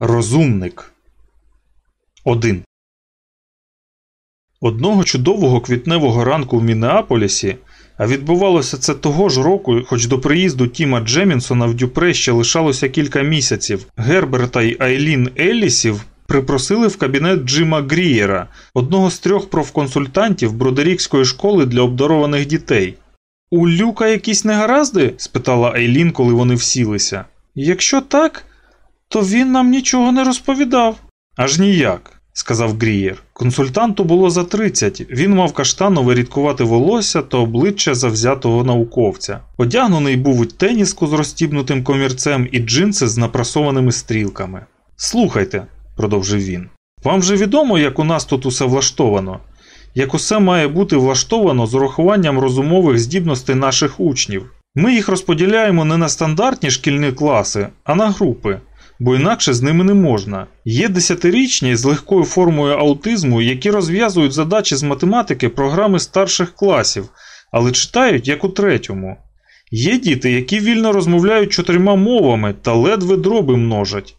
Розумник. 1. Одного чудового квітневого ранку в Мінеаполісі, а відбувалося це того ж року, хоч до приїзду Тіма Джемінсона в Дюпре ще лишалося кілька місяців, Герберта й Айлін Еллісів припросили в кабінет Джима Грієра, одного з трьох профконсультантів Бродерікської школи для обдарованих дітей. У Люка якісь негаразди? спитала Айлін, коли вони всілися. Якщо так, то він нам нічого не розповідав. Аж ніяк, сказав Грієр. Консультанту було за 30, він мав каштанове рідкувати волосся та обличчя завзятого науковця. Одягнений був у теніску з розстібнутим комірцем і джинси з напрасованими стрілками. Слухайте, продовжив він, вам же відомо, як у нас тут усе влаштовано, як усе має бути влаштовано з урахуванням розумових здібностей наших учнів. Ми їх розподіляємо не на стандартні шкільні класи, а на групи бо інакше з ними не можна. Є десятирічні з легкою формою аутизму, які розв'язують задачі з математики програми старших класів, але читають як у третьому. Є діти, які вільно розмовляють чотирма мовами та ледве дроби множать.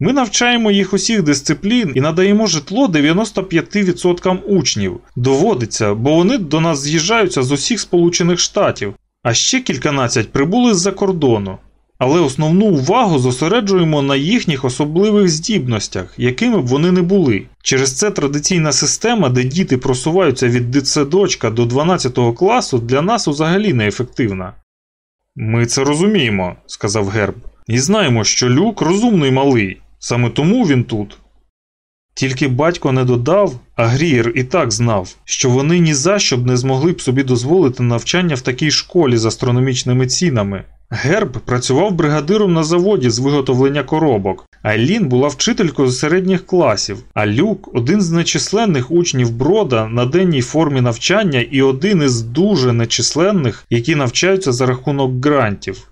Ми навчаємо їх усіх дисциплін і надаємо житло 95% учнів. Доводиться, бо вони до нас з'їжджаються з усіх Сполучених Штатів, а ще кільканадцять прибули з-за кордону але основну увагу зосереджуємо на їхніх особливих здібностях, якими б вони не були. Через це традиційна система, де діти просуваються від дитсадочка до 12 класу, для нас взагалі неефективна. Ми це розуміємо, сказав Герб, і знаємо, що люк розумний малий, саме тому він тут. Тільки батько не додав, а Грієр і так знав, що вони ні за що б не змогли б собі дозволити навчання в такій школі з астрономічними цінами. Герб працював бригадиром на заводі з виготовлення коробок, Айлін була вчителькою з середніх класів, а Люк один з нечисленних учнів брода на денній формі навчання і один із дуже нечисленних, які навчаються за рахунок грантів.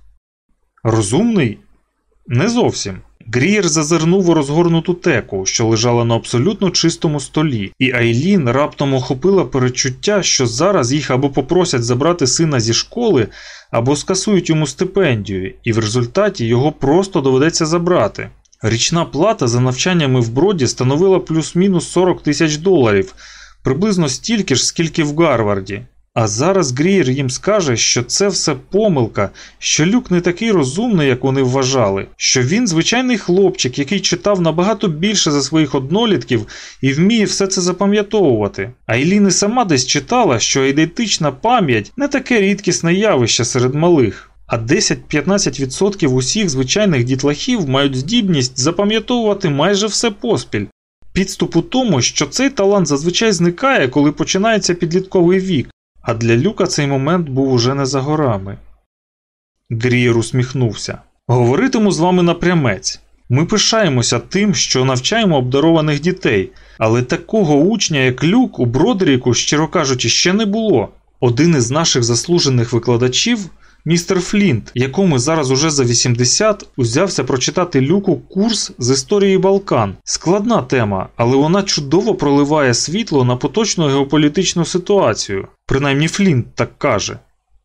Розумний? Не зовсім. Грієр зазирнув у розгорнуту теку, що лежала на абсолютно чистому столі, і Айлін раптом охопила перечуття, що зараз їх або попросять забрати сина зі школи, або скасують йому стипендію, і в результаті його просто доведеться забрати. Річна плата за навчаннями в броді становила плюс-мінус 40 тисяч доларів, приблизно стільки ж, скільки в Гарварді. А зараз Грієр їм скаже, що це все помилка, що люк не такий розумний, як вони вважали, що він звичайний хлопчик, який читав набагато більше за своїх однолітків і вміє все це запам'ятовувати. А Іліни сама десь читала, що ідентична пам'ять не таке рідкісне явище серед малих. А 10-15% усіх звичайних дітлахів мають здібність запам'ятовувати майже все поспіль. Підступ у тому, що цей талант зазвичай зникає, коли починається підлітковий вік. А для люка цей момент був уже не за горами. Грієр усміхнувся. Говоритиму з вами напрямець. Ми пишаємося тим, що навчаємо обдарованих дітей, але такого учня, як люк, у Бродеріку, щиро кажучи, ще не було. Один із наших заслужених викладачів Містер Флінт, якому зараз уже за 80, узявся прочитати люку курс з історії Балкан. Складна тема, але вона чудово проливає світло на поточну геополітичну ситуацію. Принаймні Флінт так каже.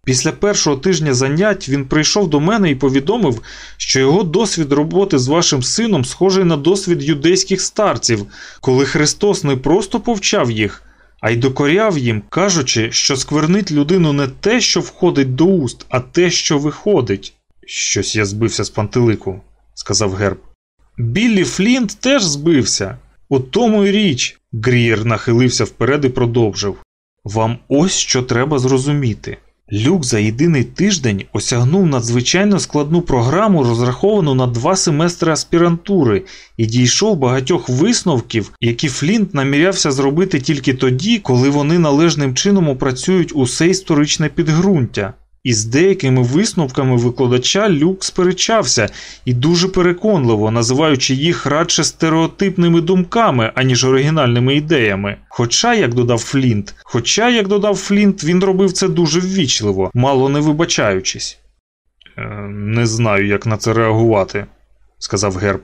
Після першого тижня занять він прийшов до мене і повідомив, що його досвід роботи з вашим сином схожий на досвід юдейських старців, коли Христос не просто повчав їх а й докоряв їм, кажучи, що сквернить людину не те, що входить до уст, а те, що виходить. Щось я збився з пантелику, сказав Герб. Біллі Флінт теж збився. У тому й річ, Грієр нахилився вперед і продовжив. Вам ось що треба зрозуміти. Люк за єдиний тиждень осягнув надзвичайно складну програму, розраховану на два семестри аспірантури, і дійшов багатьох висновків, які Флінт намірявся зробити тільки тоді, коли вони належним чином опрацюють усе історичне підґрунтя. І з деякими висновками викладача Люк сперечався і дуже переконливо, називаючи їх радше стереотипними думками, аніж оригінальними ідеями. Хоча, як додав Флінт, хоча, як додав Флінт, він робив це дуже ввічливо, мало не вибачаючись. «Е, не знаю, як на це реагувати, сказав Герб.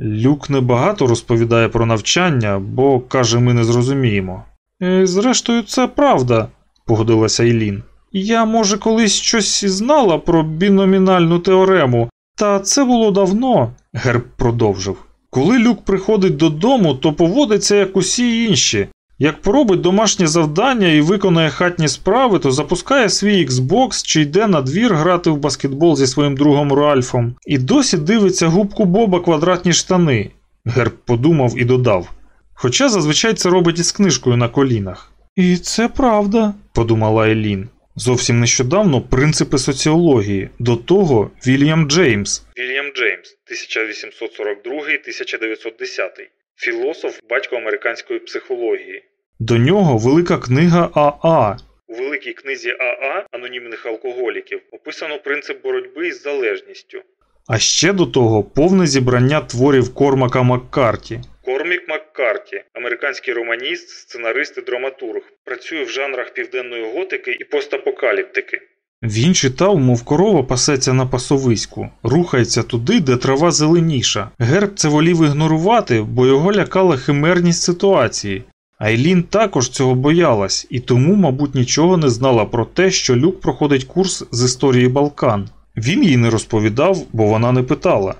Люк небагато розповідає про навчання, бо, каже, ми не зрозуміємо. «Е, зрештою, це правда, погодилася Ілін. Я, може, колись щось знала про біномінальну теорему, та це було давно, Герб продовжив. Коли люк приходить додому, то поводиться як усі інші. Як поробить домашнє завдання і виконує хатні справи, то запускає свій Xbox чи йде на двір грати в баскетбол зі своїм другом Ральфом, і досі дивиться губку Боба квадратні штани. Герб подумав і додав. Хоча зазвичай це робить із книжкою на колінах. І це правда, подумала Елін. Зовсім нещодавно принципи соціології, до того Вільям Джеймс. Вільям Джеймс, 1842-1910, філософ, батько американської психології. До нього велика книга Аа. У великій книзі Аа анонімних алкоголіків описано принцип боротьби із залежністю. А ще до того повне зібрання творів Кормака Маккарті. Кормік Маккарті, американський романіст, сценарист і драматург, працює в жанрах південної готики і постапокаліптики. Він читав, мов корова пасеться на пасовиську, рухається туди, де трава зеленіша. Герб це волів ігнорувати, бо його лякала химерність ситуації. Айлін також цього боялась і тому, мабуть, нічого не знала про те, що Люк проходить курс з історії Балкан. Він їй не розповідав, бо вона не питала.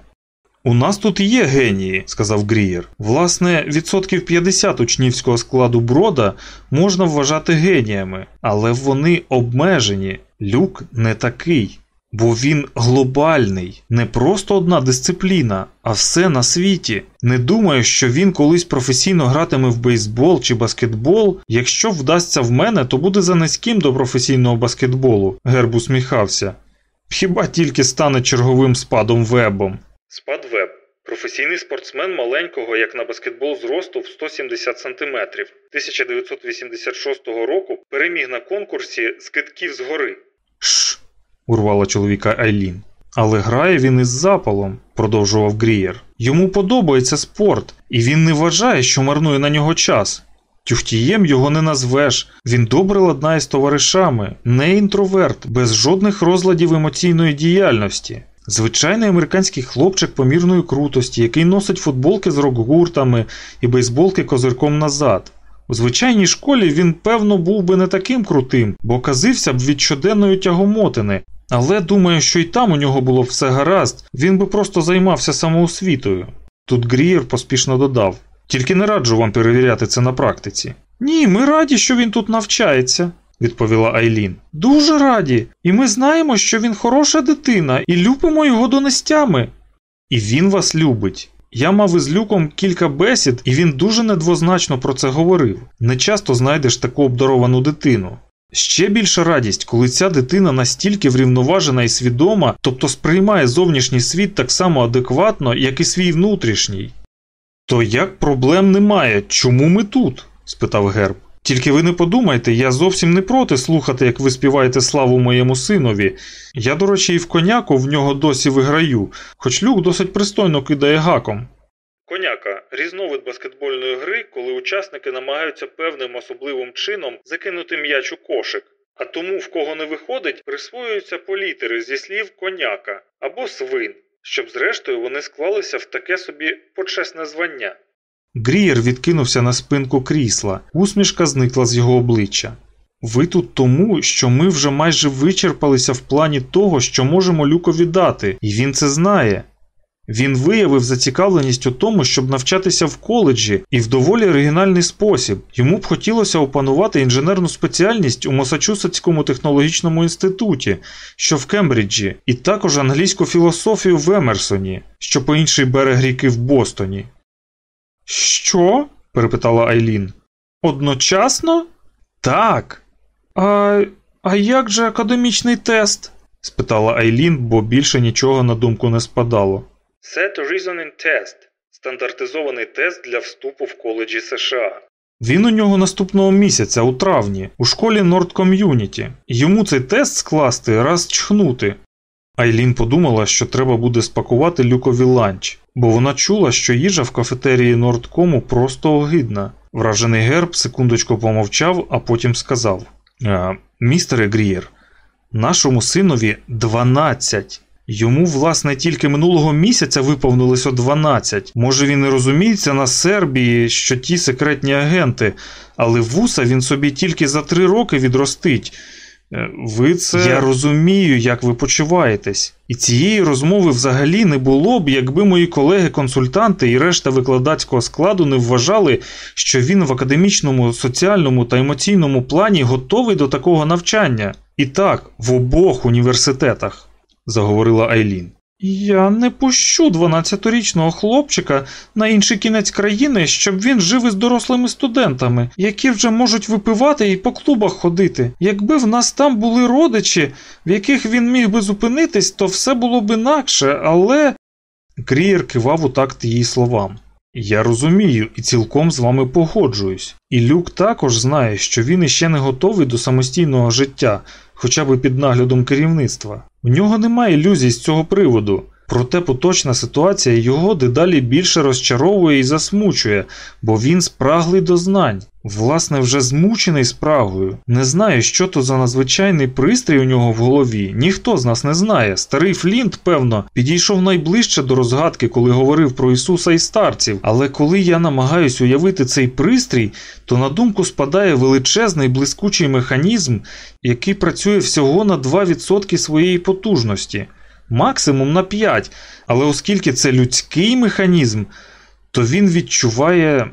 У нас тут є генії, сказав Грієр. Власне, відсотків 50 учнівського складу брода можна вважати геніями, але вони обмежені. Люк не такий. Бо він глобальний, не просто одна дисципліна, а все на світі. Не думаю, що він колись професійно гратиме в бейсбол чи баскетбол. Якщо вдасться в мене, то буде за низьким до професійного баскетболу, Герб усміхався. Хіба тільки стане черговим спадом вебом. Спад веб професійний спортсмен маленького, як на баскетбол зросту в 170 см. 1986 року переміг на конкурсі з китків згори. Шш урвала чоловіка Айлін. Але грає він із запалом, продовжував Грієр. Йому подобається спорт, і він не вважає, що марнує на нього час. Тюхтієм його не назвеш, він добре ладнає з товаришами, не інтроверт, без жодних розладів емоційної діяльності. Звичайний американський хлопчик помірної крутості, який носить футболки з рок-гуртами і бейсболки козирком назад. У звичайній школі він, певно, був би не таким крутим, бо казився б від щоденної тягомотини, але думаю, що й там у нього було все гаразд, він би просто займався самоосвітою. Тут Грієр поспішно додав. Тільки не раджу вам перевіряти це на практиці. Ні, ми раді, що він тут навчається, відповіла Айлін. Дуже раді, і ми знаємо, що він хороша дитина, і любимо його донестями. І він вас любить. Я мав із люком кілька бесід, і він дуже недвозначно про це говорив. Не часто знайдеш таку обдаровану дитину. Ще більша радість, коли ця дитина настільки врівноважена і свідома, тобто сприймає зовнішній світ так само адекватно, як і свій внутрішній. То як проблем немає, чому ми тут? спитав Герб. Тільки ви не подумайте, я зовсім не проти слухати, як ви співаєте славу моєму синові. Я, до речі, і в коняку в нього досі виграю, хоч люк досить пристойно кидає гаком. Коняка різновид баскетбольної гри, коли учасники намагаються певним особливим чином закинути м'яч у кошик. А тому, в кого не виходить, присвоюються політери зі слів коняка або свин, щоб зрештою вони склалися в таке собі почесне звання. Грієр відкинувся на спинку крісла, усмішка зникла з його обличчя. Ви тут тому, що ми вже майже вичерпалися в плані того, що можемо люкові дати, і він це знає. Він виявив зацікавленість у тому, щоб навчатися в коледжі і в доволі оригінальний спосіб. Йому б хотілося опанувати інженерну спеціальність у Масачусетському технологічному інституті, що в Кембриджі, і також англійську філософію в Емерсоні, що по інший берег ріки в Бостоні. Що? перепитала Айлін. Одночасно? Так. А а як же академічний тест? спитала Айлін, бо більше нічого на думку не спадало. Set Reasoning Test стандартизований тест для вступу в коледжі США. Він у нього наступного місяця, у травні, у школі Nord Community. Йому цей тест скласти раз чхнути. Айлін подумала, що треба буде спакувати люкові ланч, бо вона чула, що їжа в кафетерії Нордкому просто огидна. Вражений герб секундочку помовчав, а потім сказав: Містере Грієр, нашому синові 12. Йому, власне, тільки минулого місяця виповнилося 12. Може, він і розуміється на Сербії, що ті секретні агенти, але вуса він собі тільки за три роки відростить. Е, ви це. Я розумію, як ви почуваєтесь. І цієї розмови взагалі не було б, якби мої колеги-консультанти і решта викладацького складу не вважали, що він в академічному, соціальному та емоційному плані готовий до такого навчання. І так, в обох університетах, заговорила Айлін. Я не пущу 12-річного хлопчика на інший кінець країни, щоб він жив із дорослими студентами, які вже можуть випивати і по клубах ходити. Якби в нас там були родичі, в яких він міг би зупинитись, то все було б інакше, але. Крієр кивав у такт її словам. Я розумію і цілком з вами погоджуюсь. І Люк також знає, що він іще не готовий до самостійного життя, хоча б під наглядом керівництва. У нього немає ілюзій з цього приводу, проте поточна ситуація його дедалі більше розчаровує і засмучує, бо він спраглий до знань. Власне, вже змучений спрагою. Не знаю, що то за надзвичайний пристрій у нього в голові. Ніхто з нас не знає. Старий Флінт, певно, підійшов найближче до розгадки, коли говорив про Ісуса і старців. Але коли я намагаюсь уявити цей пристрій, то на думку спадає величезний блискучий механізм, який працює всього на 2% своєї потужності. Максимум на 5, але оскільки це людський механізм, то він відчуває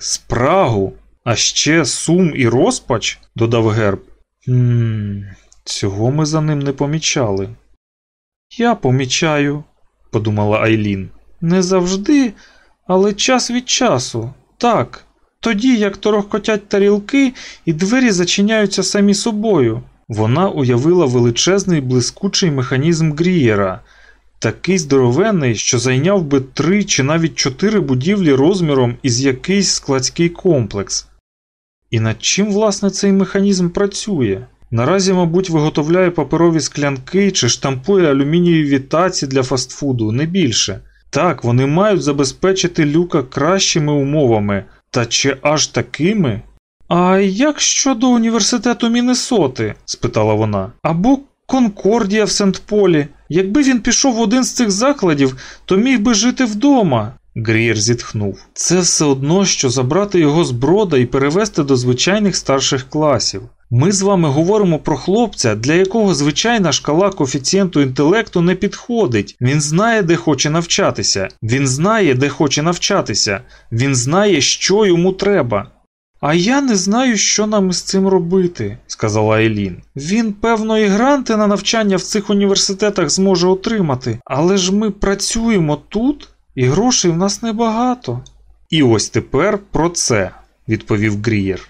спрагу. А ще сум і розпач, додав герб. «Хм, Цього ми за ним не помічали. Я помічаю, подумала Айлін. Не завжди, але час від часу. Так. Тоді, як торохкотять тарілки, і двері зачиняються самі собою. Вона уявила величезний блискучий механізм Грієра, такий здоровенний, що зайняв би три чи навіть чотири будівлі розміром із якийсь складський комплекс. І над чим, власне, цей механізм працює? Наразі, мабуть, виготовляє паперові склянки чи штампує алюмінієві таці для фастфуду, не більше. Так, вони мають забезпечити люка кращими умовами, та чи аж такими? А як щодо університету Міннесоти? спитала вона. Або Конкордія в Сент-Полі. Якби він пішов в один з цих закладів, то міг би жити вдома. Грієр зітхнув. Це все одно, що забрати його з брода і перевести до звичайних старших класів. Ми з вами говоримо про хлопця, для якого звичайна шкала коефіцієнту інтелекту не підходить. Він знає, де хоче навчатися. Він знає, де хоче навчатися. Він знає, що йому треба. А я не знаю, що нам із цим робити, сказала Елін. Він, певно, і гранти на навчання в цих університетах зможе отримати, але ж ми працюємо тут. І грошей в нас небагато. І ось тепер про це, відповів Грієр.